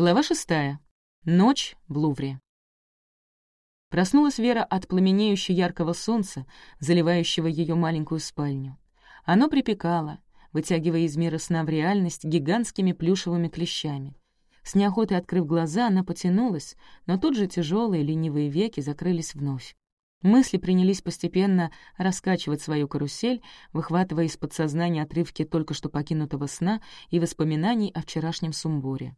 Глава шестая. Ночь в Лувре. Проснулась Вера от пламенеющего яркого солнца, заливающего ее маленькую спальню. Оно припекало, вытягивая из мира сна в реальность гигантскими плюшевыми клещами. С неохотой открыв глаза, она потянулась, но тут же тяжелые ленивые веки закрылись вновь. Мысли принялись постепенно раскачивать свою карусель, выхватывая из подсознания отрывки только что покинутого сна и воспоминаний о вчерашнем сумбуре.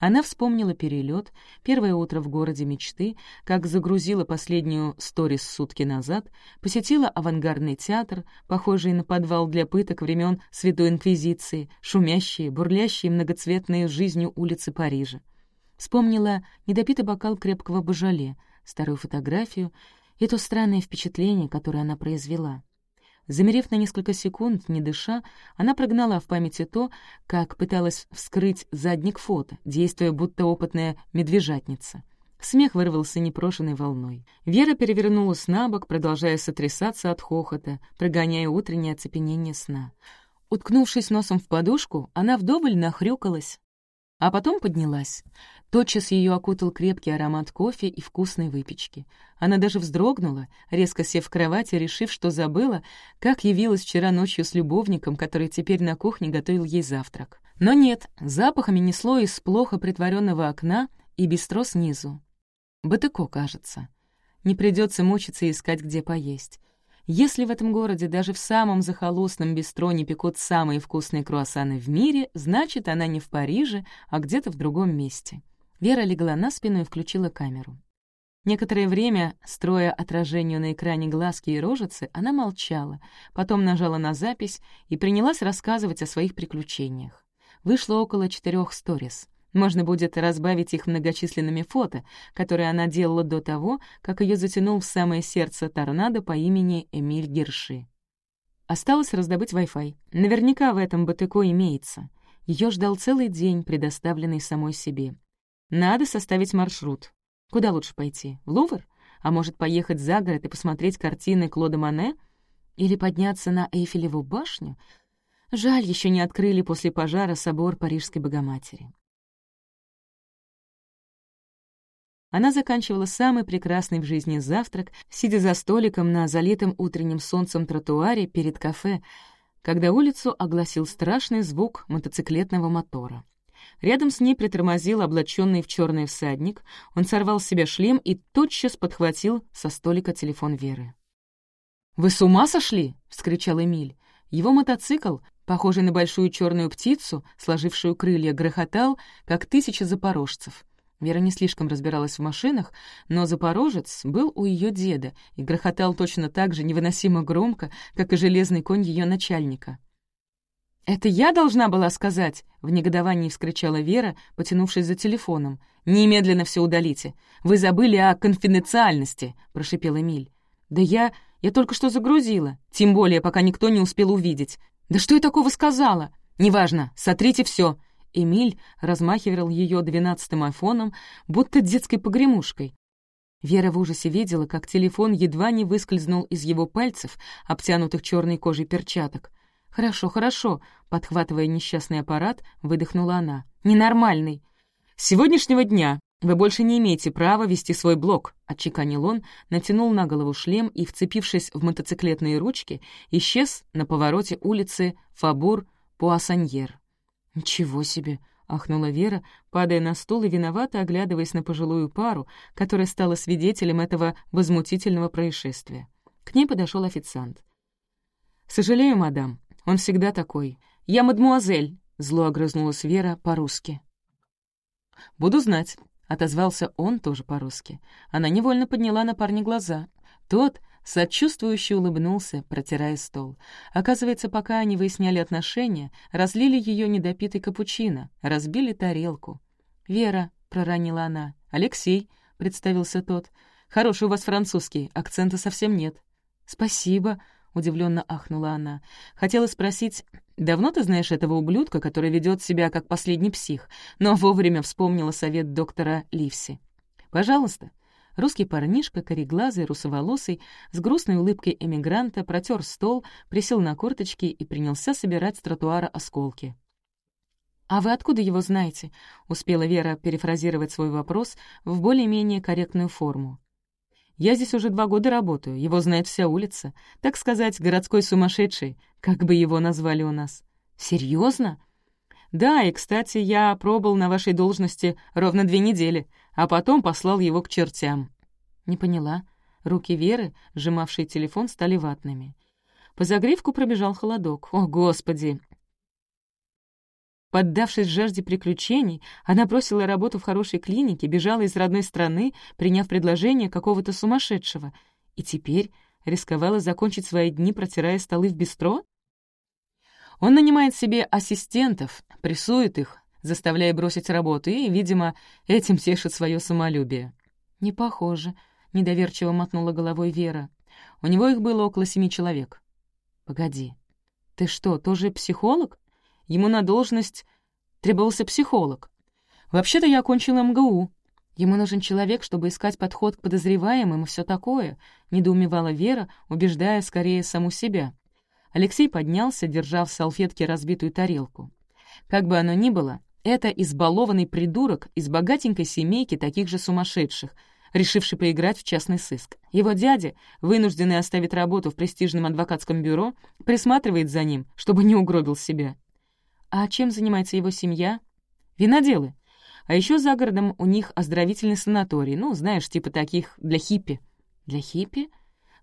Она вспомнила перелет, первое утро в городе мечты, как загрузила последнюю сторис сутки назад, посетила авангардный театр, похожий на подвал для пыток времен Святой Инквизиции, шумящие, бурлящие многоцветные жизнью улицы Парижа. Вспомнила недопитый бокал крепкого божале, старую фотографию и то странное впечатление, которое она произвела — Замерев на несколько секунд, не дыша, она прогнала в памяти то, как пыталась вскрыть задник фото, действуя будто опытная медвежатница. Смех вырвался непрошенной волной. Вера перевернулась на бок, продолжая сотрясаться от хохота, прогоняя утреннее оцепенение сна. Уткнувшись носом в подушку, она вдоволь нахрюкалась, а потом поднялась. Тотчас ее окутал крепкий аромат кофе и вкусной выпечки. Она даже вздрогнула, резко сев в кровати, решив, что забыла, как явилась вчера ночью с любовником, который теперь на кухне готовил ей завтрак. Но нет, запахами несло из плохо притворенного окна и бистро снизу. Батыко, кажется. Не придется мучиться искать, где поесть. Если в этом городе даже в самом захолустном бистро не пекут самые вкусные круассаны в мире, значит, она не в Париже, а где-то в другом месте. Вера легла на спину и включила камеру. Некоторое время, строя отражению на экране глазки и рожицы, она молчала, потом нажала на запись и принялась рассказывать о своих приключениях. Вышло около четырех сторис. Можно будет разбавить их многочисленными фото, которые она делала до того, как ее затянул в самое сердце торнадо по имени Эмиль Герши. Осталось раздобыть Wi-Fi. Наверняка в этом БТК имеется. Ее ждал целый день, предоставленный самой себе. Надо составить маршрут. Куда лучше пойти? В Лувр? А может, поехать за город и посмотреть картины Клода Мане? Или подняться на Эйфелеву башню? Жаль, еще не открыли после пожара собор Парижской Богоматери. Она заканчивала самый прекрасный в жизни завтрак, сидя за столиком на залитом утренним солнцем тротуаре перед кафе, когда улицу огласил страшный звук мотоциклетного мотора. Рядом с ней притормозил облаченный в черный всадник. Он сорвал с себя шлем и тотчас подхватил со столика телефон Веры. «Вы с ума сошли?» — вскричал Эмиль. Его мотоцикл, похожий на большую черную птицу, сложившую крылья, грохотал, как тысяча запорожцев. Вера не слишком разбиралась в машинах, но запорожец был у ее деда и грохотал точно так же невыносимо громко, как и железный конь ее начальника. «Это я должна была сказать?» — в негодовании вскричала Вера, потянувшись за телефоном. «Немедленно все удалите. Вы забыли о конфиденциальности», — прошипел Эмиль. «Да я... я только что загрузила. Тем более, пока никто не успел увидеть. Да что я такого сказала? Неважно, сотрите все. Эмиль размахивал ее двенадцатым айфоном, будто детской погремушкой. Вера в ужасе видела, как телефон едва не выскользнул из его пальцев, обтянутых черной кожей перчаток. «Хорошо, хорошо», — подхватывая несчастный аппарат, выдохнула она. «Ненормальный». «С сегодняшнего дня вы больше не имеете права вести свой блог», — отчеканил он, натянул на голову шлем и, вцепившись в мотоциклетные ручки, исчез на повороте улицы Фабур-Пуассаньер. «Ничего себе!» — ахнула Вера, падая на стул и виновато оглядываясь на пожилую пару, которая стала свидетелем этого возмутительного происшествия. К ней подошел официант. «Сожалею, мадам, он всегда такой. Я мадмуазель», — зло огрызнулась Вера по-русски. «Буду знать», — отозвался он тоже по-русски. Она невольно подняла на парня глаза. Тот сочувствующе улыбнулся, протирая стол. Оказывается, пока они выясняли отношения, разлили ее недопитый капучино, разбили тарелку. «Вера», — проранила она. «Алексей», — представился тот. «Хороший у вас французский, акцента совсем нет». «Спасибо», — удивленно ахнула она. Хотела спросить, «Давно ты знаешь этого ублюдка, который ведет себя как последний псих?» но вовремя вспомнила совет доктора Ливси. «Пожалуйста». Русский парнишка, кореглазый, русоволосый, с грустной улыбкой эмигранта, протер стол, присел на корточки и принялся собирать с тротуара осколки. «А вы откуда его знаете?» — успела Вера перефразировать свой вопрос в более-менее корректную форму. «Я здесь уже два года работаю, его знает вся улица. Так сказать, городской сумасшедший, как бы его назвали у нас». «Серьезно?» «Да, и, кстати, я пробыл на вашей должности ровно две недели, а потом послал его к чертям». «Не поняла». Руки Веры, сжимавшие телефон, стали ватными. По загривку пробежал холодок. «О, Господи! Поддавшись жажде приключений, она бросила работу в хорошей клинике, бежала из родной страны, приняв предложение какого-то сумасшедшего, и теперь рисковала закончить свои дни, протирая столы в бистро? Он нанимает себе ассистентов, прессует их, заставляя бросить работу, и, видимо, этим тешит свое самолюбие. «Не похоже», — недоверчиво мотнула головой Вера. «У него их было около семи человек». «Погоди, ты что, тоже психолог?» Ему на должность требовался психолог. Вообще-то я окончила МГУ. Ему нужен человек, чтобы искать подход к подозреваемым и все такое, недоумевала Вера, убеждая скорее саму себя. Алексей поднялся, держа в салфетке разбитую тарелку. Как бы оно ни было, это избалованный придурок из богатенькой семейки таких же сумасшедших, решивший поиграть в частный сыск. Его дядя, вынужденный оставить работу в престижном адвокатском бюро, присматривает за ним, чтобы не угробил себя. А чем занимается его семья? Виноделы. А еще за городом у них оздоровительный санаторий, ну, знаешь, типа таких для хиппи. Для хиппи?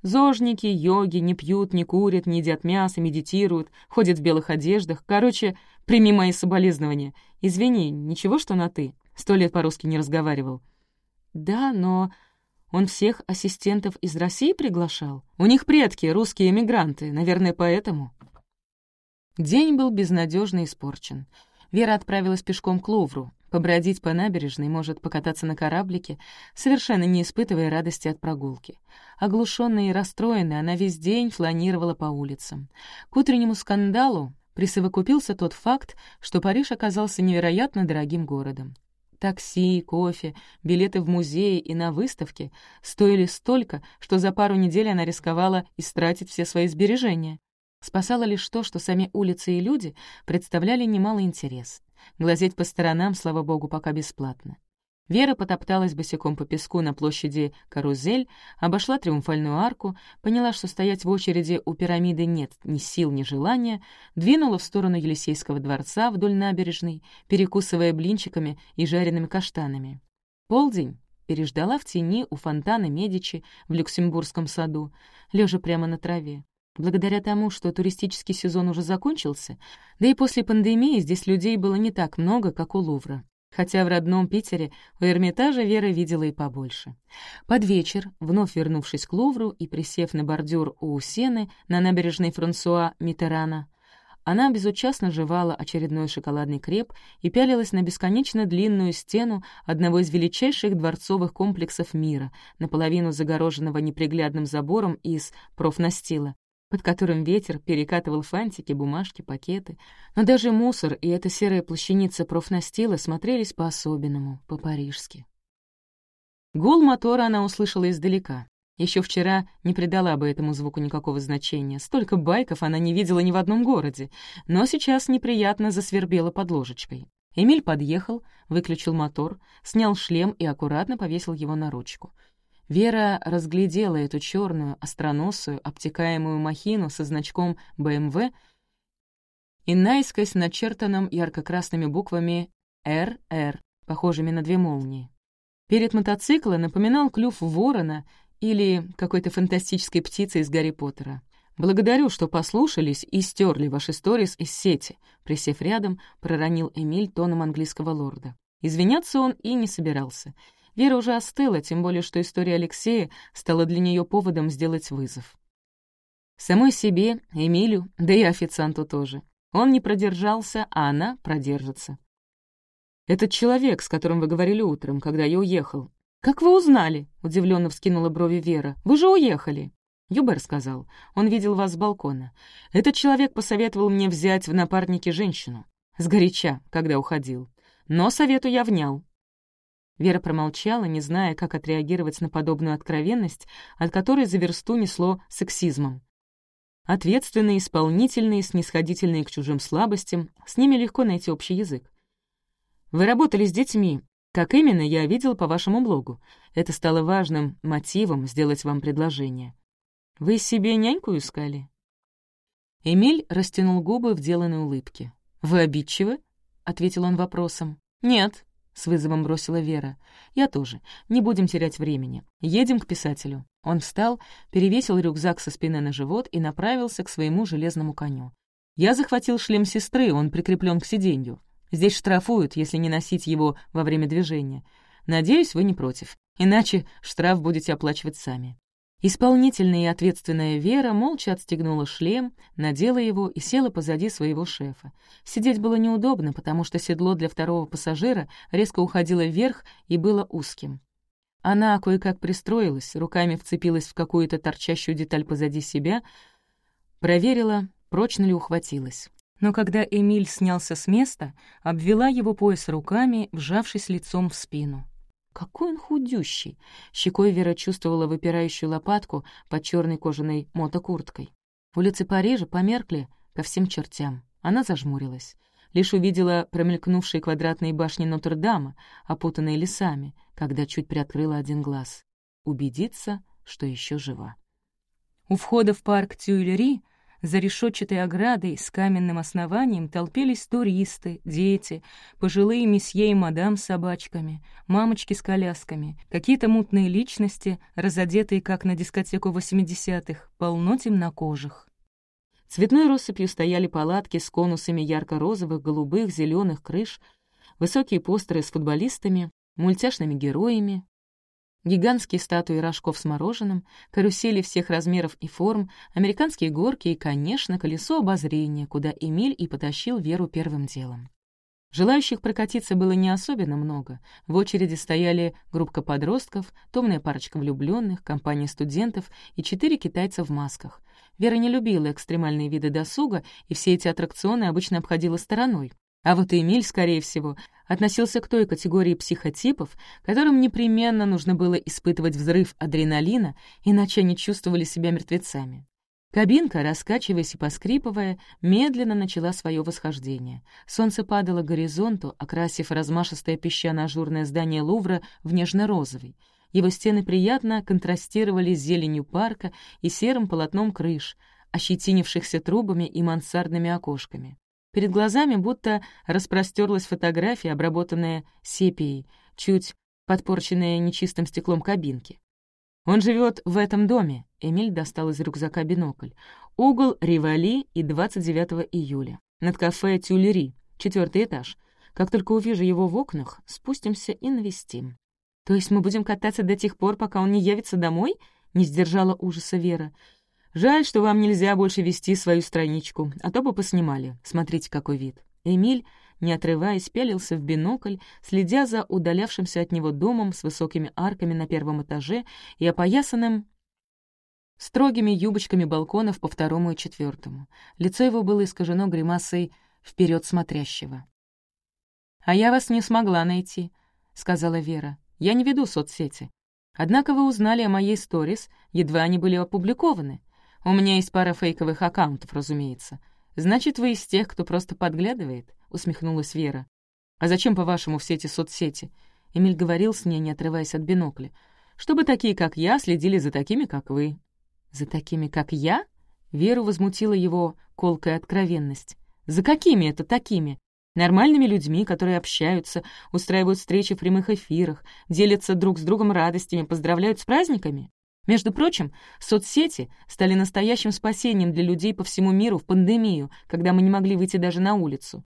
Зожники, йоги, не пьют, не курят, не едят мясо, медитируют, ходят в белых одеждах. Короче, прими мои соболезнования. Извини, ничего, что на «ты». Сто лет по-русски не разговаривал. Да, но он всех ассистентов из России приглашал? У них предки, русские эмигранты, наверное, поэтому. День был безнадежно испорчен. Вера отправилась пешком к Лувру, побродить по набережной, может, покататься на кораблике, совершенно не испытывая радости от прогулки. Оглушенная и расстроенная, она весь день фланировала по улицам. К утреннему скандалу присовокупился тот факт, что Париж оказался невероятно дорогим городом. Такси, кофе, билеты в музеи и на выставке стоили столько, что за пару недель она рисковала истратить все свои сбережения. Спасало лишь то, что сами улицы и люди представляли немалый интерес. Глазеть по сторонам, слава богу, пока бесплатно. Вера потопталась босиком по песку на площади Карузель, обошла Триумфальную арку, поняла, что стоять в очереди у пирамиды нет ни сил, ни желания, двинула в сторону Елисейского дворца вдоль набережной, перекусывая блинчиками и жареными каштанами. Полдень переждала в тени у фонтана Медичи в Люксембургском саду, лежа прямо на траве. Благодаря тому, что туристический сезон уже закончился, да и после пандемии здесь людей было не так много, как у Лувра. Хотя в родном Питере у Эрмитажа Вера видела и побольше. Под вечер, вновь вернувшись к Лувру и присев на бордюр у Сены на набережной Франсуа Митерана, она безучастно жевала очередной шоколадный креп и пялилась на бесконечно длинную стену одного из величайших дворцовых комплексов мира, наполовину загороженного неприглядным забором из профнастила, под которым ветер перекатывал фантики, бумажки, пакеты. Но даже мусор и эта серая плащаница профнастила смотрелись по-особенному, по-парижски. Гул мотора она услышала издалека. Еще вчера не придала бы этому звуку никакого значения. Столько байков она не видела ни в одном городе. Но сейчас неприятно засвербела под ложечкой. Эмиль подъехал, выключил мотор, снял шлем и аккуратно повесил его на ручку — Вера разглядела эту черную, остроносую, обтекаемую махину со значком БМВ и наискось начертанным ярко-красными буквами «РР», похожими на две молнии. Перед мотоцикла напоминал клюв ворона или какой-то фантастической птицы из Гарри Поттера. «Благодарю, что послушались и стерли ваши сторис из сети», присев рядом, проронил Эмиль тоном английского лорда. Извиняться он и не собирался — Вера уже остыла, тем более что история Алексея стала для нее поводом сделать вызов. Самой себе, Эмилю, да и официанту тоже. Он не продержался, а она продержится. «Этот человек, с которым вы говорили утром, когда я уехал». «Как вы узнали?» — удивленно вскинула брови Вера. «Вы же уехали». Юбер сказал. Он видел вас с балкона. Этот человек посоветовал мне взять в напарники женщину. Сгоряча, когда уходил. Но совету я внял. Вера промолчала, не зная, как отреагировать на подобную откровенность, от которой за версту несло сексизмом. Ответственные, исполнительные, снисходительные к чужим слабостям, с ними легко найти общий язык. Вы работали с детьми. Как именно, я видел по вашему блогу. Это стало важным мотивом сделать вам предложение. Вы себе няньку искали?» Эмиль растянул губы в деланной улыбке. «Вы обидчивы?» — ответил он вопросом. «Нет», — с вызовом бросила Вера. «Я тоже. Не будем терять времени. Едем к писателю». Он встал, перевесил рюкзак со спины на живот и направился к своему железному коню. «Я захватил шлем сестры, он прикреплен к сиденью. Здесь штрафуют, если не носить его во время движения. Надеюсь, вы не против. Иначе штраф будете оплачивать сами». Исполнительная и ответственная Вера молча отстегнула шлем, надела его и села позади своего шефа. Сидеть было неудобно, потому что седло для второго пассажира резко уходило вверх и было узким. Она кое-как пристроилась, руками вцепилась в какую-то торчащую деталь позади себя, проверила, прочно ли ухватилась. Но когда Эмиль снялся с места, обвела его пояс руками, вжавшись лицом в спину. Какой он худющий! Щекой Вера чувствовала выпирающую лопатку под черной кожаной мотокурткой. Улицы Парижа померкли ко всем чертям. Она зажмурилась. Лишь увидела промелькнувшие квадратные башни Нотр-Дама, опутанные лесами, когда чуть приоткрыла один глаз. Убедиться, что еще жива. У входа в парк Тюильри за решетчатой оградой с каменным основанием толпились туристы, дети, пожилые месье и мадам с собачками, мамочки с колясками, какие-то мутные личности, разодетые, как на дискотеку 80-х, полно темнокожих. Цветной россыпью стояли палатки с конусами ярко-розовых, голубых, зеленых крыш, высокие постеры с футболистами, мультяшными героями, Гигантские статуи рожков с мороженым, карусели всех размеров и форм, американские горки и, конечно, колесо обозрения, куда Эмиль и потащил Веру первым делом. Желающих прокатиться было не особенно много. В очереди стояли группка подростков, томная парочка влюбленных, компания студентов и четыре китайца в масках. Вера не любила экстремальные виды досуга, и все эти аттракционы обычно обходила стороной. А вот Эмиль, скорее всего, относился к той категории психотипов, которым непременно нужно было испытывать взрыв адреналина, иначе они чувствовали себя мертвецами. Кабинка, раскачиваясь и поскрипывая, медленно начала свое восхождение. Солнце падало к горизонту, окрасив размашистое песчано-ажурное здание Лувра в нежно-розовый. Его стены приятно контрастировали с зеленью парка и серым полотном крыш, ощетинившихся трубами и мансардными окошками. Перед глазами будто распростерлась фотография, обработанная сепией, чуть подпорченная нечистым стеклом кабинки. «Он живет в этом доме», — Эмиль достал из рюкзака бинокль. «Угол Ривали и 29 июля. Над кафе Тюлери, четвертый этаж. Как только увижу его в окнах, спустимся и навестим». «То есть мы будем кататься до тех пор, пока он не явится домой?» — не сдержала ужаса Вера. Жаль, что вам нельзя больше вести свою страничку, а то бы поснимали. Смотрите, какой вид. Эмиль, не отрываясь, пялился в бинокль, следя за удалявшимся от него домом с высокими арками на первом этаже и опоясанным строгими юбочками балконов по второму и четвертому. Лицо его было искажено гримасой вперед смотрящего. «А я вас не смогла найти», — сказала Вера. «Я не веду соцсети. Однако вы узнали о моей сторис, едва они были опубликованы. У меня есть пара фейковых аккаунтов, разумеется. Значит, вы из тех, кто просто подглядывает?» — усмехнулась Вера. «А зачем, по-вашему, все эти соцсети?» Эмиль говорил с ней, не отрываясь от бинокля. «Чтобы такие, как я, следили за такими, как вы». «За такими, как я?» Веру возмутила его колкая откровенность. «За какими это такими? Нормальными людьми, которые общаются, устраивают встречи в прямых эфирах, делятся друг с другом радостями, поздравляют с праздниками? Между прочим, соцсети стали настоящим спасением для людей по всему миру в пандемию, когда мы не могли выйти даже на улицу.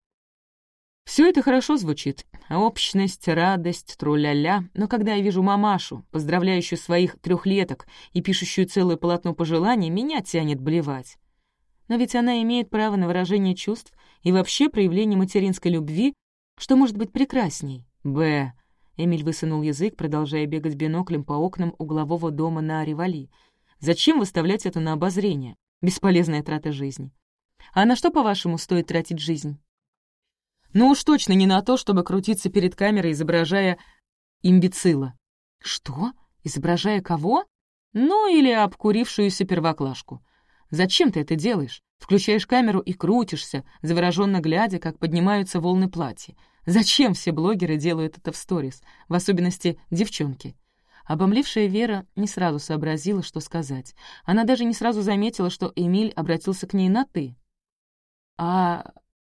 Все это хорошо звучит. Общность, радость, тру-ля-ля. Но когда я вижу мамашу, поздравляющую своих трехлеток и пишущую целое полотно пожеланий, меня тянет блевать. Но ведь она имеет право на выражение чувств и вообще проявление материнской любви, что может быть прекрасней. Б. Эмиль высунул язык, продолжая бегать биноклем по окнам углового дома на Ривали. «Зачем выставлять это на обозрение? Бесполезная трата жизни. А на что, по-вашему, стоит тратить жизнь?» «Ну уж точно не на то, чтобы крутиться перед камерой, изображая имбецила». «Что? Изображая кого?» «Ну или обкурившуюся первоклашку. Зачем ты это делаешь? Включаешь камеру и крутишься, завороженно глядя, как поднимаются волны платья. Зачем все блогеры делают это в сторис, в особенности девчонки? Обомлевшая Вера не сразу сообразила, что сказать. Она даже не сразу заметила, что Эмиль обратился к ней на «ты». «А...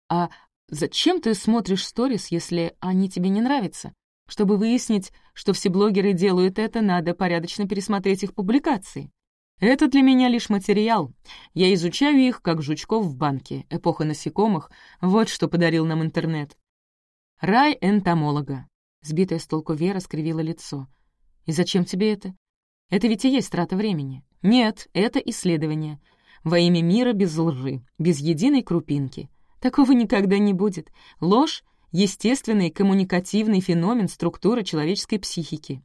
а зачем ты смотришь сторис, если они тебе не нравятся? Чтобы выяснить, что все блогеры делают это, надо порядочно пересмотреть их публикации. Это для меня лишь материал. Я изучаю их, как жучков в банке. Эпоха насекомых. Вот что подарил нам интернет. Рай энтомолога. Сбитая с толку Вера скривила лицо. «И зачем тебе это? Это ведь и есть трата времени. Нет, это исследование. Во имя мира без лжи, без единой крупинки. Такого никогда не будет. Ложь — естественный коммуникативный феномен структуры человеческой психики.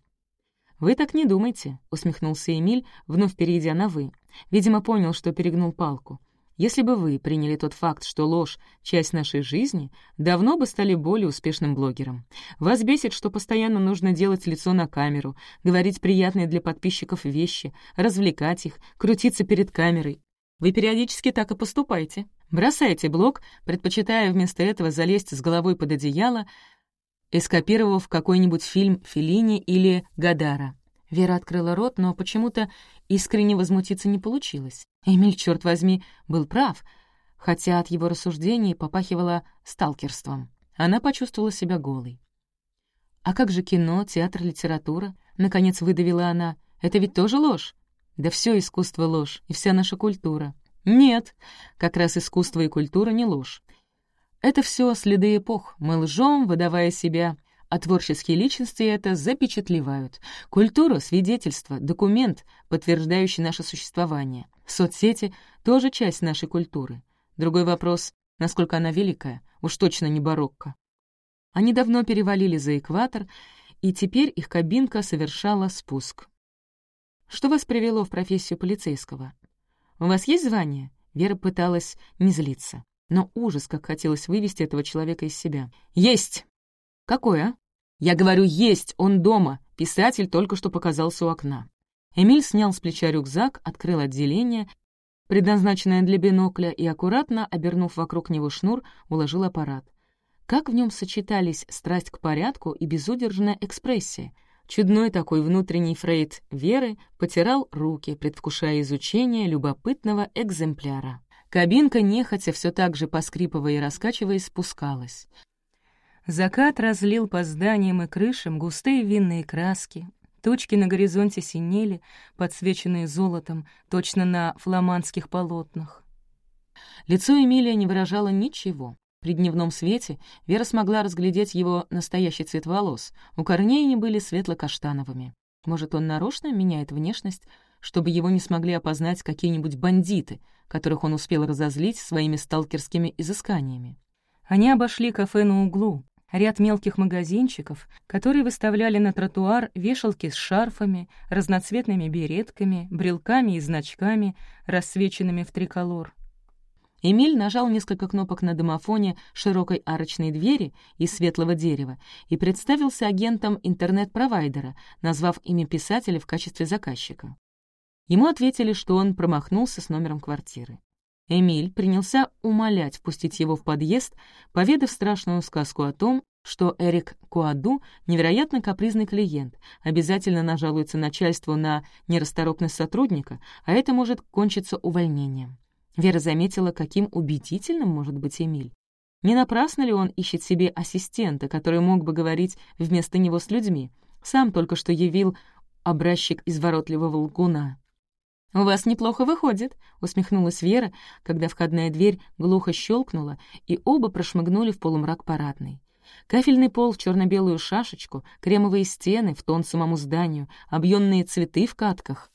«Вы так не думайте», — усмехнулся Эмиль, вновь перейдя на «вы». Видимо, понял, что перегнул палку. Если бы вы приняли тот факт, что ложь — часть нашей жизни, давно бы стали более успешным блогером. Вас бесит, что постоянно нужно делать лицо на камеру, говорить приятные для подписчиков вещи, развлекать их, крутиться перед камерой. Вы периодически так и поступаете. Бросайте блог, предпочитая вместо этого залезть с головой под одеяло, эскопировав какой-нибудь фильм Феллини или Гадара. Вера открыла рот, но почему-то искренне возмутиться не получилось. Эмиль, черт возьми, был прав, хотя от его рассуждений попахивало сталкерством. Она почувствовала себя голой. «А как же кино, театр, литература?» — наконец выдавила она. «Это ведь тоже ложь?» «Да все искусство ложь, и вся наша культура». «Нет, как раз искусство и культура не ложь. Это все следы эпох, мы лжем, выдавая себя, а творческие личности это запечатлевают. Культура — свидетельство, документ, подтверждающий наше существование. Соцсети — тоже часть нашей культуры. Другой вопрос — насколько она великая, уж точно не барокко. Они давно перевалили за экватор, и теперь их кабинка совершала спуск. Что вас привело в профессию полицейского? У вас есть звание? Вера пыталась не злиться, но ужас, как хотелось вывести этого человека из себя. «Есть!» «Какое?» «Я говорю, есть! Он дома!» Писатель только что показался у окна. Эмиль снял с плеча рюкзак, открыл отделение, предназначенное для бинокля, и, аккуратно, обернув вокруг него шнур, уложил аппарат. Как в нем сочетались страсть к порядку и безудержная экспрессия. Чудной такой внутренний фрейд Веры потирал руки, предвкушая изучение любопытного экземпляра. Кабинка, нехотя, все так же поскрипывая и раскачиваясь, спускалась. Закат разлил по зданиям и крышам густые винные краски. Точки на горизонте синели, подсвеченные золотом, точно на фламандских полотнах. Лицо Эмилия не выражало ничего. При дневном свете Вера смогла разглядеть его настоящий цвет волос. У корней они были светло-каштановыми. Может, он нарочно меняет внешность, чтобы его не смогли опознать какие-нибудь бандиты, которых он успел разозлить своими сталкерскими изысканиями. Они обошли кафе на углу, ряд мелких магазинчиков, которые выставляли на тротуар вешалки с шарфами, разноцветными беретками, брелками и значками, рассвеченными в триколор. Эмиль нажал несколько кнопок на домофоне широкой арочной двери из светлого дерева и представился агентом интернет-провайдера, назвав имя писателя в качестве заказчика. Ему ответили, что он промахнулся с номером квартиры. Эмиль принялся умолять впустить его в подъезд, поведав страшную сказку о том, что Эрик Куаду — невероятно капризный клиент, обязательно нажалуется начальству на нерасторопность сотрудника, а это может кончиться увольнением. Вера заметила, каким убедительным может быть Эмиль. Не напрасно ли он ищет себе ассистента, который мог бы говорить вместо него с людьми? Сам только что явил образчик изворотливого лгуна. «У вас неплохо выходит», — усмехнулась Вера, когда входная дверь глухо щелкнула, и оба прошмыгнули в полумрак парадной. Кафельный пол в черно белую шашечку, кремовые стены в тон самому зданию, объемные цветы в катках.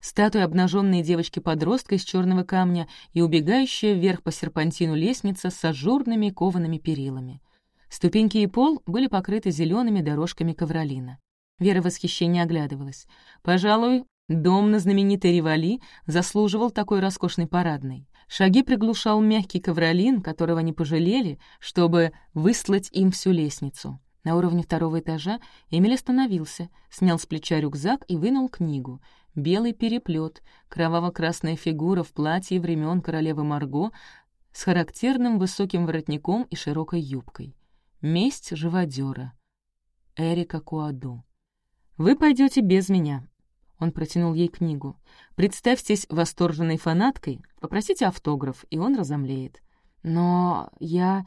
Статуя обнаженной девочки-подростка из черного камня и убегающая вверх по серпантину лестница с ажурными коваными перилами. Ступеньки и пол были покрыты зелеными дорожками ковролина. Вера в восхищении оглядывалась. Пожалуй, Дом на знаменитой Ривали заслуживал такой роскошной парадной. Шаги приглушал мягкий ковролин, которого не пожалели, чтобы выслать им всю лестницу. На уровне второго этажа Эмиль остановился, снял с плеча рюкзак и вынул книгу. Белый переплет, кроваво-красная фигура в платье времен королевы Марго с характерным высоким воротником и широкой юбкой. «Месть живодера». Эрика Куаду. «Вы пойдете без меня». Он протянул ей книгу. «Представьтесь восторженной фанаткой, попросите автограф, и он разомлеет». «Но я...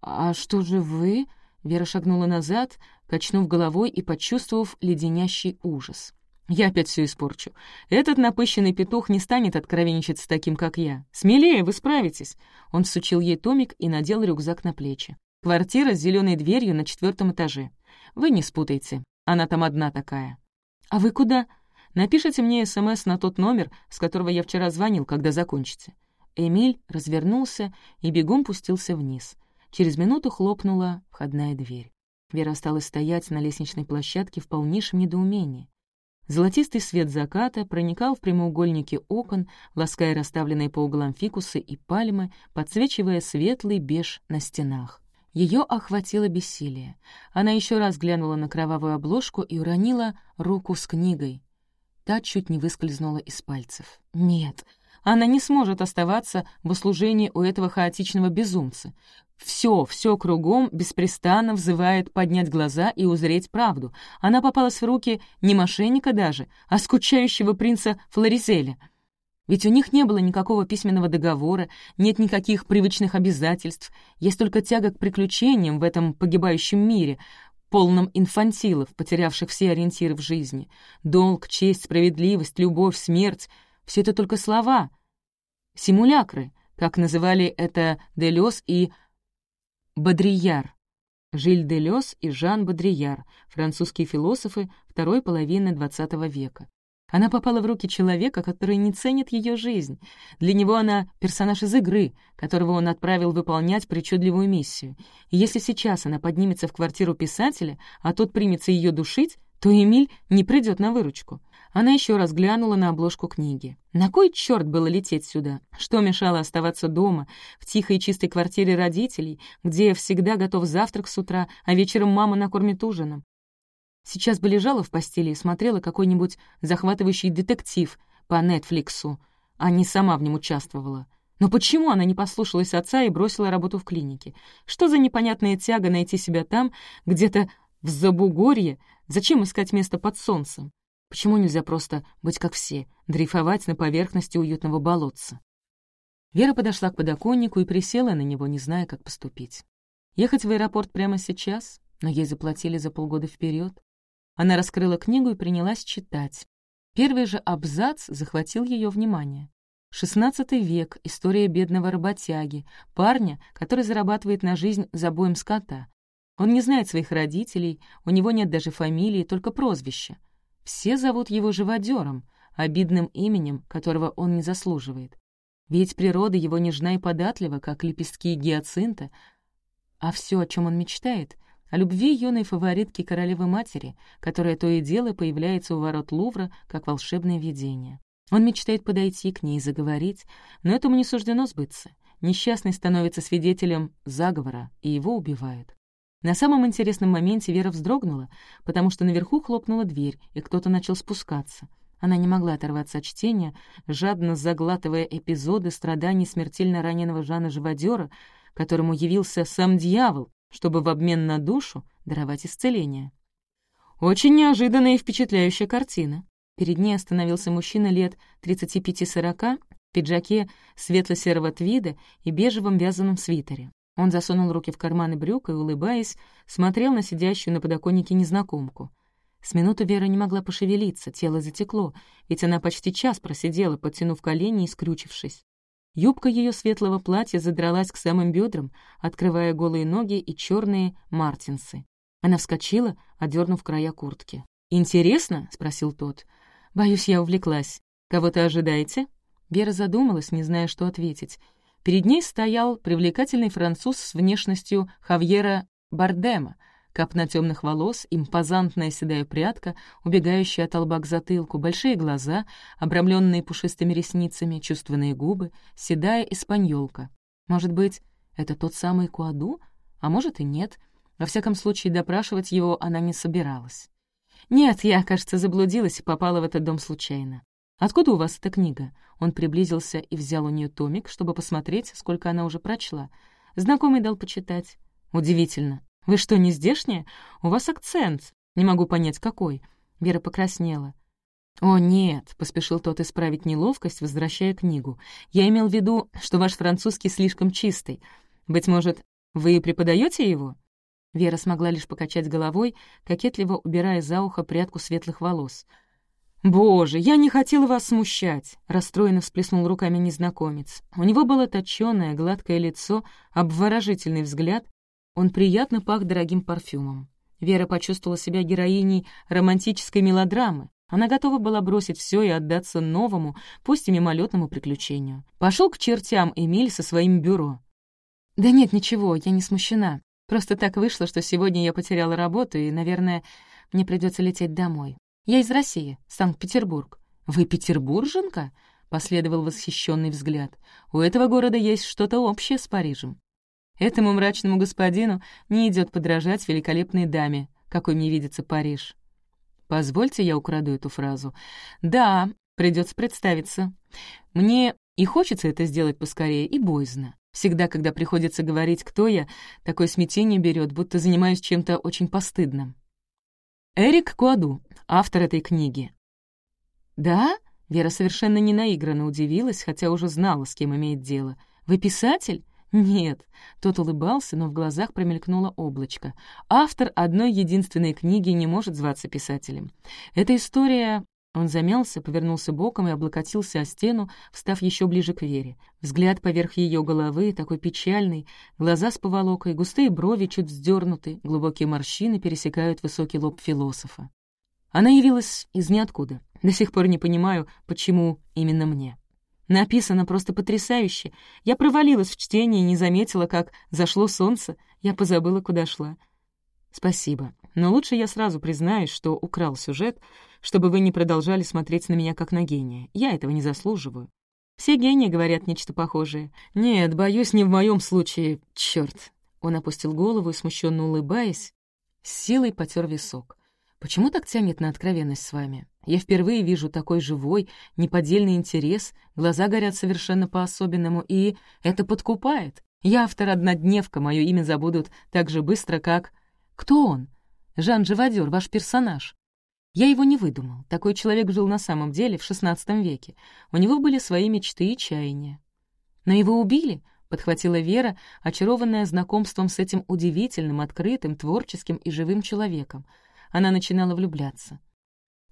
А что же вы?» Вера шагнула назад, качнув головой и почувствовав леденящий ужас. «Я опять все испорчу. Этот напыщенный петух не станет откровенничать с таким, как я. Смелее, вы справитесь!» Он всучил ей томик и надел рюкзак на плечи. «Квартира с зеленой дверью на четвертом этаже. Вы не спутайте, она там одна такая». «А вы куда?» «Напишите мне СМС на тот номер, с которого я вчера звонил, когда закончите». Эмиль развернулся и бегом пустился вниз. Через минуту хлопнула входная дверь. Вера осталась стоять на лестничной площадке в полнейшем недоумении. Золотистый свет заката проникал в прямоугольники окон, лаская расставленные по углам фикусы и пальмы, подсвечивая светлый беж на стенах. Ее охватило бессилие. Она еще раз глянула на кровавую обложку и уронила руку с книгой. Та чуть не выскользнула из пальцев. «Нет, она не сможет оставаться в услужении у этого хаотичного безумца. Все, все кругом беспрестанно взывает поднять глаза и узреть правду. Она попалась в руки не мошенника даже, а скучающего принца Флоризеля. Ведь у них не было никакого письменного договора, нет никаких привычных обязательств, есть только тяга к приключениям в этом погибающем мире, полном инфантилов, потерявших все ориентиры в жизни. Долг, честь, справедливость, любовь, смерть — все это только слова, симулякры, как называли это Делес и Бодрияр. Жиль Делес и Жан Бодрияр, французские философы второй половины XX века. Она попала в руки человека, который не ценит ее жизнь. Для него она — персонаж из игры, которого он отправил выполнять причудливую миссию. И если сейчас она поднимется в квартиру писателя, а тот примется ее душить, то Эмиль не придет на выручку. Она еще раз глянула на обложку книги. На кой черт было лететь сюда? Что мешало оставаться дома, в тихой и чистой квартире родителей, где всегда готов завтрак с утра, а вечером мама накормит ужином? Сейчас бы лежала в постели и смотрела какой-нибудь захватывающий детектив по Нетфликсу, а не сама в нем участвовала. Но почему она не послушалась отца и бросила работу в клинике? Что за непонятная тяга найти себя там, где-то в Забугорье? Зачем искать место под солнцем? Почему нельзя просто быть как все, дрейфовать на поверхности уютного болотца? Вера подошла к подоконнику и присела на него, не зная, как поступить. Ехать в аэропорт прямо сейчас, но ей заплатили за полгода вперед. Она раскрыла книгу и принялась читать. Первый же абзац захватил ее внимание. XVI век, история бедного работяги, парня, который зарабатывает на жизнь за боем скота. Он не знает своих родителей, у него нет даже фамилии, только прозвища. Все зовут его живодером, обидным именем, которого он не заслуживает. Ведь природа его нежна и податлива, как лепестки гиацинта, а все, о чем он мечтает, о любви юной фаворитки королевы-матери, которая то и дело появляется у ворот Лувра, как волшебное видение. Он мечтает подойти к ней и заговорить, но этому не суждено сбыться. Несчастный становится свидетелем заговора, и его убивают. На самом интересном моменте Вера вздрогнула, потому что наверху хлопнула дверь, и кто-то начал спускаться. Она не могла оторваться от чтения, жадно заглатывая эпизоды страданий смертельно раненого Жана Живодера, которому явился сам дьявол, чтобы в обмен на душу даровать исцеление. Очень неожиданная и впечатляющая картина. Перед ней остановился мужчина лет 35-40 в пиджаке светло-серого твида и бежевом вязаном свитере. Он засунул руки в карманы брюк и, улыбаясь, смотрел на сидящую на подоконнике незнакомку. С минуты Вера не могла пошевелиться, тело затекло, ведь она почти час просидела, подтянув колени и скрючившись. Юбка ее светлого платья задралась к самым бедрам, открывая голые ноги и черные мартинсы. Она вскочила, одернув края куртки. «Интересно?» — спросил тот. «Боюсь, я увлеклась. Кого-то ожидаете?» Вера задумалась, не зная, что ответить. Перед ней стоял привлекательный француз с внешностью Хавьера Бардема, капна темных волос, импозантная седая прядка, убегающая от лба к затылку, большие глаза, обрамленные пушистыми ресницами, чувственные губы, седая испаньолка. Может быть, это тот самый Куаду? А может и нет. Во всяком случае, допрашивать его она не собиралась. «Нет, я, кажется, заблудилась и попала в этот дом случайно. «Откуда у вас эта книга?» Он приблизился и взял у нее томик, чтобы посмотреть, сколько она уже прочла. Знакомый дал почитать. «Удивительно. «Вы что, не здешняя? У вас акцент. Не могу понять, какой». Вера покраснела. «О, нет», — поспешил тот исправить неловкость, возвращая книгу. «Я имел в виду, что ваш французский слишком чистый. Быть может, вы преподаете его?» Вера смогла лишь покачать головой, кокетливо убирая за ухо прядку светлых волос. «Боже, я не хотела вас смущать!» — расстроенно всплеснул руками незнакомец. У него было точёное, гладкое лицо, обворожительный взгляд. Он приятно пах дорогим парфюмом. Вера почувствовала себя героиней романтической мелодрамы. Она готова была бросить все и отдаться новому, пусть и мимолетному приключению. Пошел к чертям Эмиль со своим бюро. «Да нет, ничего, я не смущена. Просто так вышло, что сегодня я потеряла работу, и, наверное, мне придется лететь домой. Я из России, Санкт-Петербург». «Вы петербурженка?» — последовал восхищенный взгляд. «У этого города есть что-то общее с Парижем. Этому мрачному господину не идет подражать великолепной даме, какой мне видится Париж». «Позвольте, я украду эту фразу». «Да, придется представиться. Мне и хочется это сделать поскорее, и боязно. Всегда, когда приходится говорить, кто я, такое смятение берет, будто занимаюсь чем-то очень постыдным. Эрик Куаду, автор этой книги. «Да?» — Вера совершенно не наигранно удивилась, хотя уже знала, с кем имеет дело. «Вы писатель?» «Нет». Тот улыбался, но в глазах промелькнуло облачко. «Автор одной единственной книги не может зваться писателем. Эта история он замялся, повернулся боком и облокотился о стену, встав еще ближе к Вере. Взгляд поверх ее головы, такой печальный, глаза с поволокой, густые брови чуть вздернуты, глубокие морщины пересекают высокий лоб философа. Она явилась из ниоткуда. До сих пор не понимаю, почему именно мне. Написано просто потрясающе. Я провалилась в чтении и не заметила, как зашло солнце. Я позабыла, куда шла. Спасибо. Но лучше я сразу признаюсь, что украл сюжет — чтобы вы не продолжали смотреть на меня как на гения. Я этого не заслуживаю. Все гении говорят нечто похожее. Нет, боюсь, не в моем случае. Черт! Он опустил голову и, смущенно улыбаясь, силой потер висок. Почему так тянет на откровенность с вами? Я впервые вижу такой живой, неподдельный интерес, глаза горят совершенно по-особенному, и это подкупает. Я автор-однодневка, мое имя забудут так же быстро, как... Кто он? Жан Живодер, ваш персонаж. Я его не выдумал. Такой человек жил на самом деле в XVI веке. У него были свои мечты и чаяния. Но его убили, — подхватила Вера, очарованная знакомством с этим удивительным, открытым, творческим и живым человеком. Она начинала влюбляться.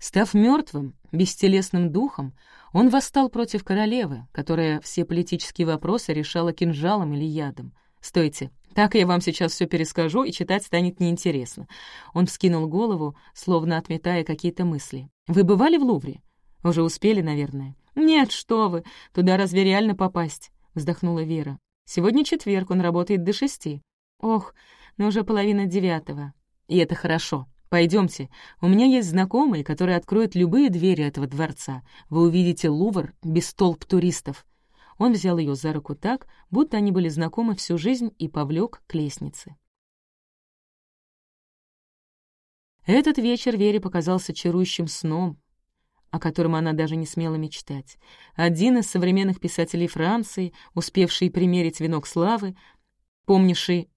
Став мертвым, бестелесным духом, он восстал против королевы, которая все политические вопросы решала кинжалом или ядом. Стойте, так я вам сейчас все перескажу, и читать станет неинтересно. Он вскинул голову, словно отметая какие-то мысли. «Вы бывали в Лувре?» «Уже успели, наверное». «Нет, что вы, туда разве реально попасть?» — вздохнула Вера. «Сегодня четверг, он работает до шести». «Ох, но уже половина девятого». «И это хорошо. Пойдемте. У меня есть знакомые, которые откроют любые двери этого дворца. Вы увидите Лувр без толп туристов. Он взял ее за руку так, будто они были знакомы всю жизнь, и повлек к лестнице. Этот вечер Вере показался чарующим сном, о котором она даже не смела мечтать. Один из современных писателей Франции, успевший примерить венок славы, помнивший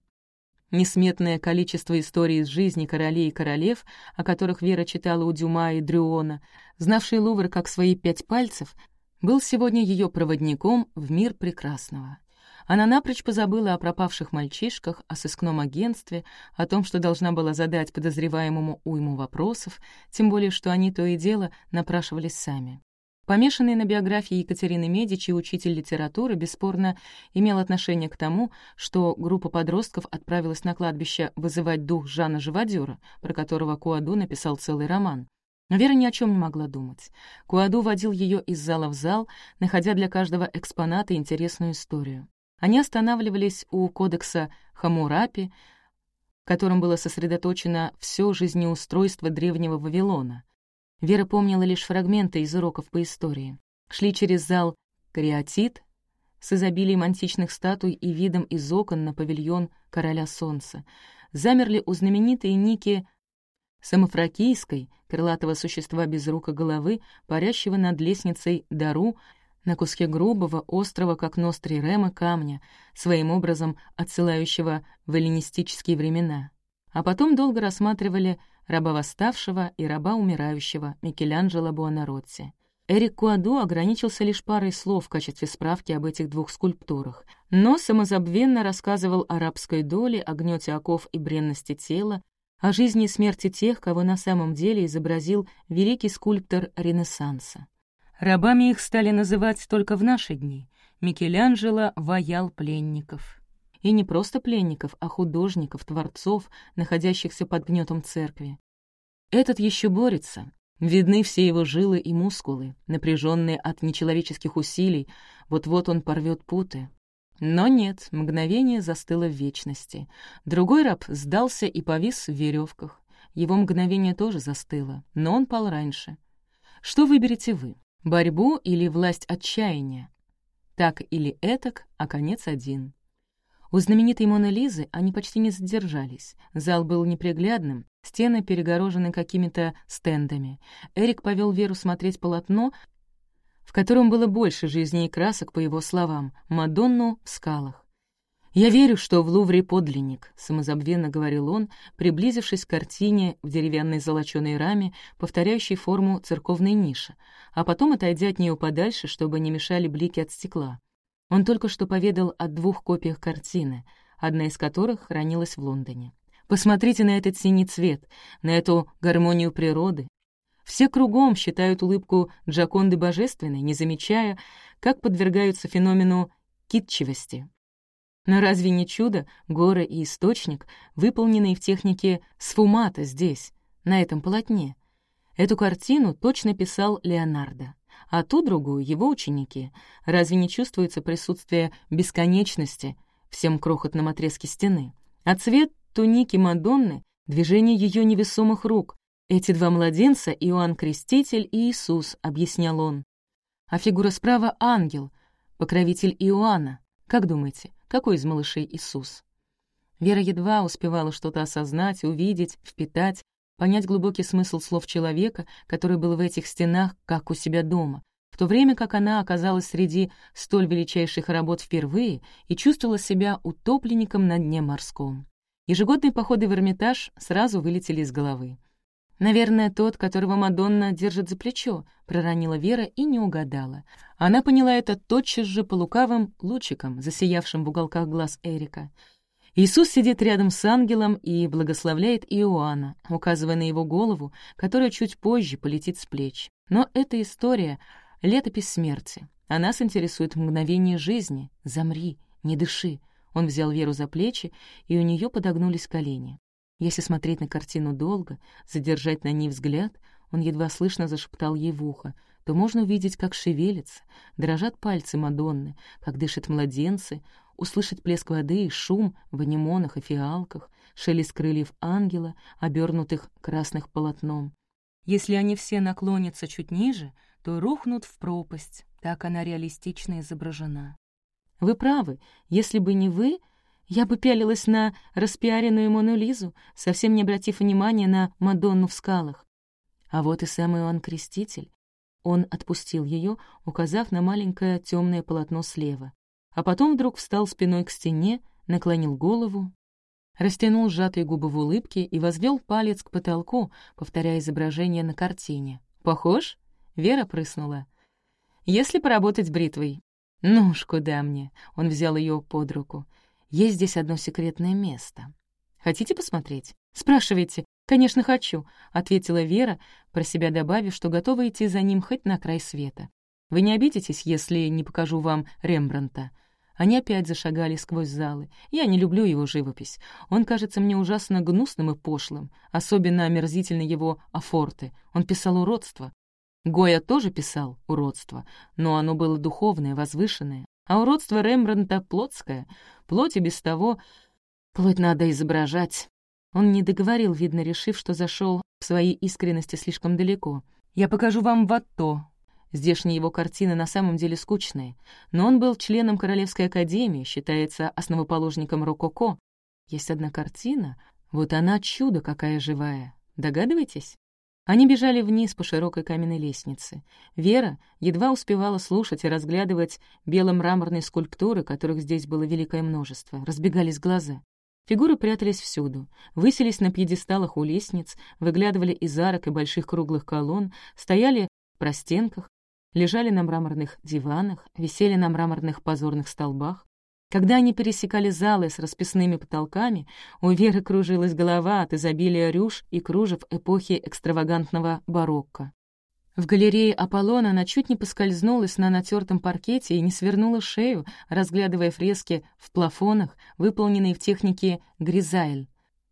несметное количество историй из жизни королей и королев, о которых Вера читала у Дюма и Дрюона, знавший Лувр как свои пять пальцев, был сегодня ее проводником в мир прекрасного. Она напрочь позабыла о пропавших мальчишках, о сыскном агентстве, о том, что должна была задать подозреваемому уйму вопросов, тем более, что они то и дело напрашивались сами. Помешанный на биографии Екатерины Медичи учитель литературы бесспорно имел отношение к тому, что группа подростков отправилась на кладбище вызывать дух Жана Живодера, про которого Куаду написал целый роман. Но Вера ни о чем не могла думать. Куаду водил ее из зала в зал, находя для каждого экспоната интересную историю. Они останавливались у кодекса Хамурапи, в котором было сосредоточено все жизнеустройство древнего Вавилона. Вера помнила лишь фрагменты из уроков по истории. Шли через зал Кариатит с изобилием античных статуй и видом из окон на павильон Короля Солнца. Замерли у знаменитой Ники самофракийской, крылатого существа без рук и головы, парящего над лестницей Дару, на куске грубого, острого, как ностри Рема, камня, своим образом отсылающего в эллинистические времена. а потом долго рассматривали раба восставшего и раба умирающего Микеланджело Буонаротти. Эрик Куаду ограничился лишь парой слов в качестве справки об этих двух скульптурах, но самозабвенно рассказывал о рабской доле, о гнёте оков и бренности тела, о жизни и смерти тех, кого на самом деле изобразил великий скульптор Ренессанса. Рабами их стали называть только в наши дни. Микеланджело ваял пленников. И не просто пленников, а художников, творцов, находящихся под гнетом церкви. Этот еще борется, Видны все его жилы и мускулы, напряженные от нечеловеческих усилий, вот-вот он порвет путы. Но нет, мгновение застыло в вечности. Другой раб сдался и повис в веревках. Его мгновение тоже застыло, но он пал раньше. Что выберете вы? Борьбу или власть отчаяния? Так или этак, а конец один. У знаменитой Моны Лизы они почти не задержались. Зал был неприглядным, стены перегорожены какими-то стендами. Эрик повел Веру смотреть полотно, в котором было больше жизни и красок, по его словам, «Мадонну в скалах». «Я верю, что в Лувре подлинник», — самозабвенно говорил он, приблизившись к картине в деревянной золоченой раме, повторяющей форму церковной ниши, а потом отойдя от нее подальше, чтобы не мешали блики от стекла. Он только что поведал о двух копиях картины, одна из которых хранилась в Лондоне. Посмотрите на этот синий цвет, на эту гармонию природы. Все кругом считают улыбку Джаконды божественной, не замечая, как подвергаются феномену китчевости. Но разве не чудо, горы и источник, выполненные в технике сфумата здесь, на этом полотне? Эту картину точно писал Леонардо а ту другую — его ученики. Разве не чувствуется присутствие бесконечности всем крохотном отрезке стены? А цвет туники Мадонны — движение ее невесомых рук. Эти два младенца — Иоанн Креститель и Иисус, — объяснял он. А фигура справа — ангел, покровитель Иоанна. Как думаете, какой из малышей Иисус? Вера едва успевала что-то осознать, увидеть, впитать, понять глубокий смысл слов человека, который был в этих стенах, как у себя дома, в то время как она оказалась среди столь величайших работ впервые и чувствовала себя утопленником на дне морском. Ежегодные походы в Эрмитаж сразу вылетели из головы. «Наверное, тот, которого Мадонна держит за плечо», — проронила Вера и не угадала. Она поняла это тотчас же по лукавым лучикам, засиявшим в уголках глаз Эрика — Иисус сидит рядом с ангелом и благословляет Иоанна, указывая на его голову, которая чуть позже полетит с плеч. Но эта история — летопись смерти. А нас интересует мгновение жизни. Замри, не дыши. Он взял Веру за плечи, и у нее подогнулись колени. Если смотреть на картину долго, задержать на ней взгляд, он едва слышно зашептал ей в ухо, то можно увидеть, как шевелится, дрожат пальцы Мадонны, как дышат младенцы, услышать плеск воды и шум в анимонах и фиалках, шелест крыльев ангела, обернутых красных полотном. Если они все наклонятся чуть ниже, то рухнут в пропасть, так она реалистично изображена. Вы правы, если бы не вы, я бы пялилась на распиаренную Мону Лизу, совсем не обратив внимания на Мадонну в скалах. А вот и сам Иоанн Креститель. Он отпустил ее, указав на маленькое темное полотно слева а потом вдруг встал спиной к стене, наклонил голову, растянул сжатые губы в улыбке и возвел палец к потолку, повторяя изображение на картине. «Похож?» — Вера прыснула. «Если поработать бритвой». «Ну уж куда мне?» — он взял ее под руку. «Есть здесь одно секретное место. Хотите посмотреть?» «Спрашивайте». «Конечно, хочу», — ответила Вера, про себя добавив, что готова идти за ним хоть на край света. «Вы не обидитесь, если не покажу вам Рембранта?» Они опять зашагали сквозь залы. Я не люблю его живопись. Он кажется мне ужасно гнусным и пошлым. Особенно омерзительны его афорты. Он писал уродство. Гоя тоже писал уродство, но оно было духовное, возвышенное. А уродство Рембрандта плотское. Плоть и без того... Плоть надо изображать. Он не договорил, видно, решив, что зашел в своей искренности слишком далеко. «Я покажу вам Ватто, Здешние его картины на самом деле скучные, но он был членом Королевской академии, считается основоположником рококо. Есть одна картина, вот она чудо какая живая. Догадываетесь? Они бежали вниз по широкой каменной лестнице. Вера едва успевала слушать и разглядывать бело-мраморные скульптуры, которых здесь было великое множество. Разбегались глаза. Фигуры прятались всюду, высились на пьедесталах у лестниц, выглядывали из арок и больших круглых колонн, стояли в простенках, лежали на мраморных диванах, висели на мраморных позорных столбах. Когда они пересекали залы с расписными потолками, у Веры кружилась голова от изобилия рюш и кружев эпохи экстравагантного барокко. В галерее Аполлона она чуть не поскользнулась на натертом паркете и не свернула шею, разглядывая фрески в плафонах, выполненные в технике гризайль.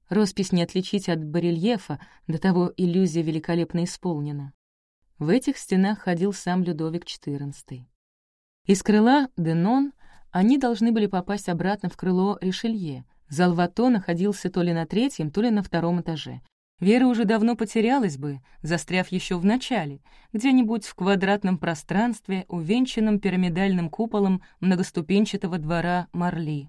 Роспись не отличить от барельефа, до того иллюзия великолепно исполнена. В этих стенах ходил сам Людовик XIV. Из крыла Денон они должны были попасть обратно в крыло Ришелье. Зал Вато находился то ли на третьем, то ли на втором этаже. Вера уже давно потерялась бы, застряв еще в начале, где-нибудь в квадратном пространстве, увенчанном пирамидальным куполом многоступенчатого двора Марли.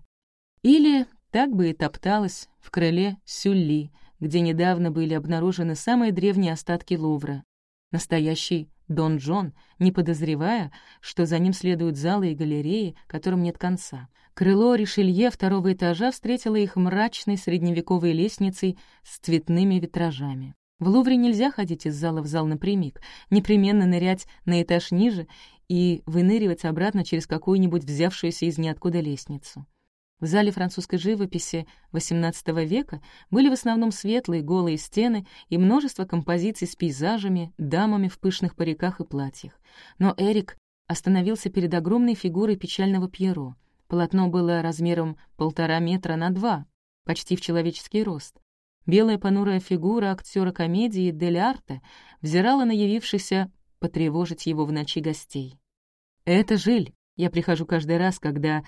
Или так бы и топталась в крыле Сюлли, где недавно были обнаружены самые древние остатки Лувра. Настоящий Дон Джон, не подозревая, что за ним следуют залы и галереи, которым нет конца — Крыло Ришелье второго этажа встретило их мрачной средневековой лестницей с цветными витражами. В Лувре нельзя ходить из зала в зал напрямик, непременно нырять на этаж ниже и выныривать обратно через какую-нибудь взявшуюся из ниоткуда лестницу. В зале французской живописи XVIII века были в основном светлые голые стены и множество композиций с пейзажами, дамами в пышных париках и платьях. Но Эрик остановился перед огромной фигурой печального Пьеро. Полотно было размером полтора метра на два, почти в человеческий рост. Белая понурая фигура актера комедии Дель Арте взирала на явившихся потревожить его в ночи гостей. «Это Жиль. Я прихожу каждый раз, когда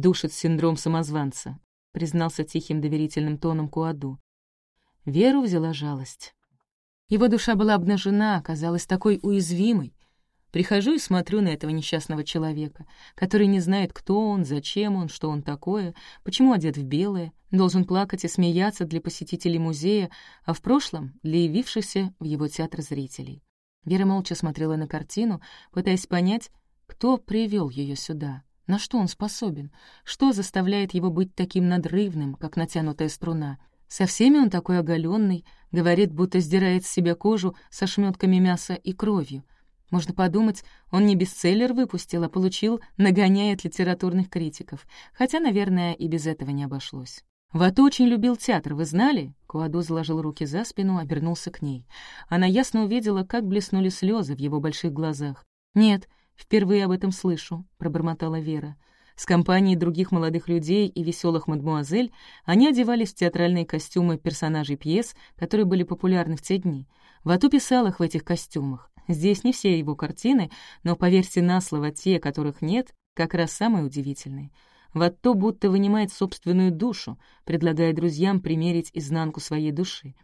душит синдром самозванца», признался тихим доверительным тоном Куаду. Веру взяла жалость. Его душа была обнажена, казалась такой уязвимой, Прихожу и смотрю на этого несчастного человека, который не знает, кто он, зачем он, что он такое, почему одет в белое, должен плакать и смеяться для посетителей музея, а в прошлом — для явившихся в его театр зрителей. Вера молча смотрела на картину, пытаясь понять, кто привел ее сюда, на что он способен, что заставляет его быть таким надрывным, как натянутая струна. Со всеми он такой оголенный, говорит, будто сдирает с себя кожу со шмётками мяса и кровью — можно подумать, он не бестселлер выпустил, а получил нагоняя от литературных критиков, хотя, наверное, и без этого не обошлось. Вато очень любил театр, вы знали?» Куадо заложил руки за спину, обернулся к ней. Она ясно увидела, как блеснули слезы в его больших глазах. «Нет, впервые об этом слышу», — пробормотала Вера. С компанией других молодых людей и веселых мадмуазель они одевались в театральные костюмы персонажей пьес, которые были популярны в те дни. Вату писал их в этих костюмах. Здесь не все его картины, но, поверьте на слово, те, которых нет, как раз самые удивительные. Ватто будто вынимает собственную душу, предлагая друзьям примерить изнанку своей души.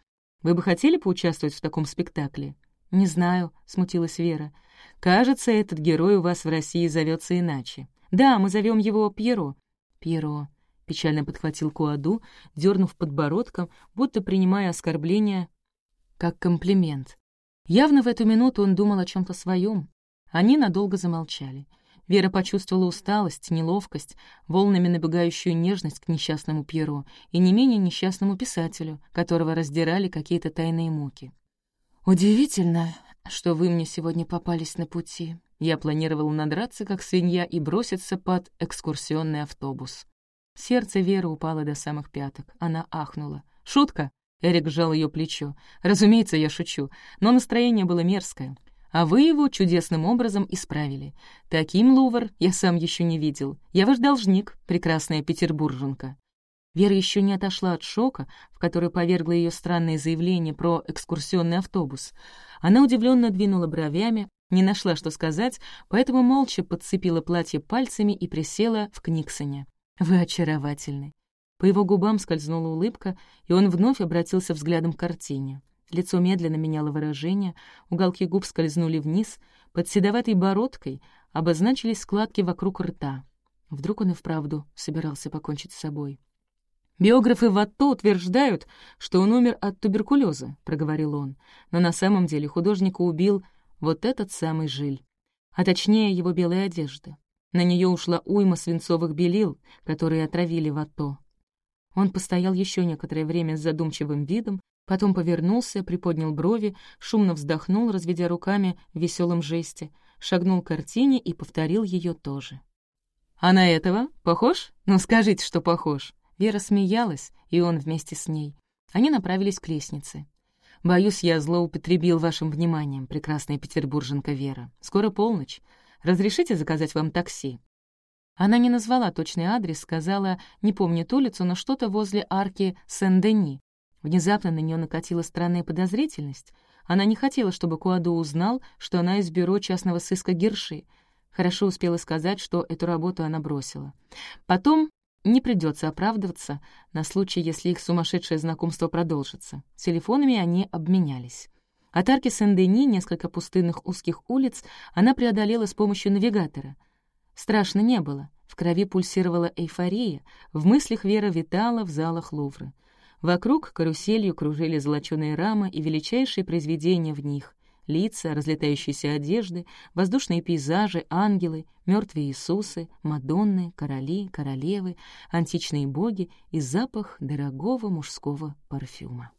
Вы бы хотели поучаствовать в таком спектакле? «Не знаю», — смутилась Вера. «Кажется, этот герой у вас в России зовется иначе. Да, мы зовем его Пьеро». «Пьеро», — печально подхватил Куаду, дернув подбородком, будто принимая оскорбление как комплимент. Явно в эту минуту он думал о чем то своем. Они надолго замолчали. Вера почувствовала усталость, неловкость, волнами набегающую нежность к несчастному Пьеро и не менее несчастному писателю, которого раздирали какие-то тайные муки. «Удивительно, что вы мне сегодня попались на пути. Я планировал надраться, как свинья, и броситься под экскурсионный автобус». Сердце Веры упало до самых пяток. Она ахнула. «Шутка?» Эрик сжал ее плечо. «Разумеется, я шучу, но настроение было мерзкое. А вы его чудесным образом исправили. Таким Лувр я сам еще не видел. Я ваш должник, прекрасная петербурженка». Вера еще не отошла от шока, в который повергло ее странное заявление про экскурсионный автобус. Она удивленно двинула бровями, не нашла, что сказать, поэтому молча подцепила платье пальцами и присела в Книксоне. «Вы очаровательны. По его губам скользнула улыбка, и он вновь обратился взглядом к картине. Лицо медленно меняло выражение, уголки губ скользнули вниз, под седоватой бородкой обозначились складки вокруг рта. Вдруг он и вправду собирался покончить с собой. «Биографы Ватто утверждают, что он умер от туберкулеза», — проговорил он, «но на самом деле художника убил вот этот самый жиль, а точнее его белая одежда. На нее ушла уйма свинцовых белил, которые отравили Ватто. Он постоял еще некоторое время с задумчивым видом, потом повернулся, приподнял брови, шумно вздохнул, разведя руками в веселом жесте, шагнул к картине и повторил ее тоже. «А на этого похож? Ну, скажите, что похож». Вера смеялась, и он вместе с ней. Они направились к лестнице. «Боюсь, я злоупотребил вашим вниманием, прекрасная петербурженка Вера. Скоро полночь. Разрешите заказать вам такси?» Она не назвала точный адрес, сказала, не помнит улицу, но что-то возле арки Сен-Дени. Внезапно на нее накатила странная подозрительность. Она не хотела, чтобы Куадо узнал, что она из бюро частного сыска Герши. Хорошо успела сказать, что эту работу она бросила. Потом не придется оправдываться на случай, если их сумасшедшее знакомство продолжится. Телефонами они обменялись. От арки Сен-Дени, несколько пустынных узких улиц, она преодолела с помощью навигатора. Страшно не было. В крови пульсировала эйфория, в мыслях Вера витала в залах Лувра. Вокруг каруселью кружили золоченые рамы и величайшие произведения в них — лица, разлетающиеся одежды, воздушные пейзажи, ангелы, мертвые Иисусы, Мадонны, короли, королевы, античные боги и запах дорогого мужского парфюма.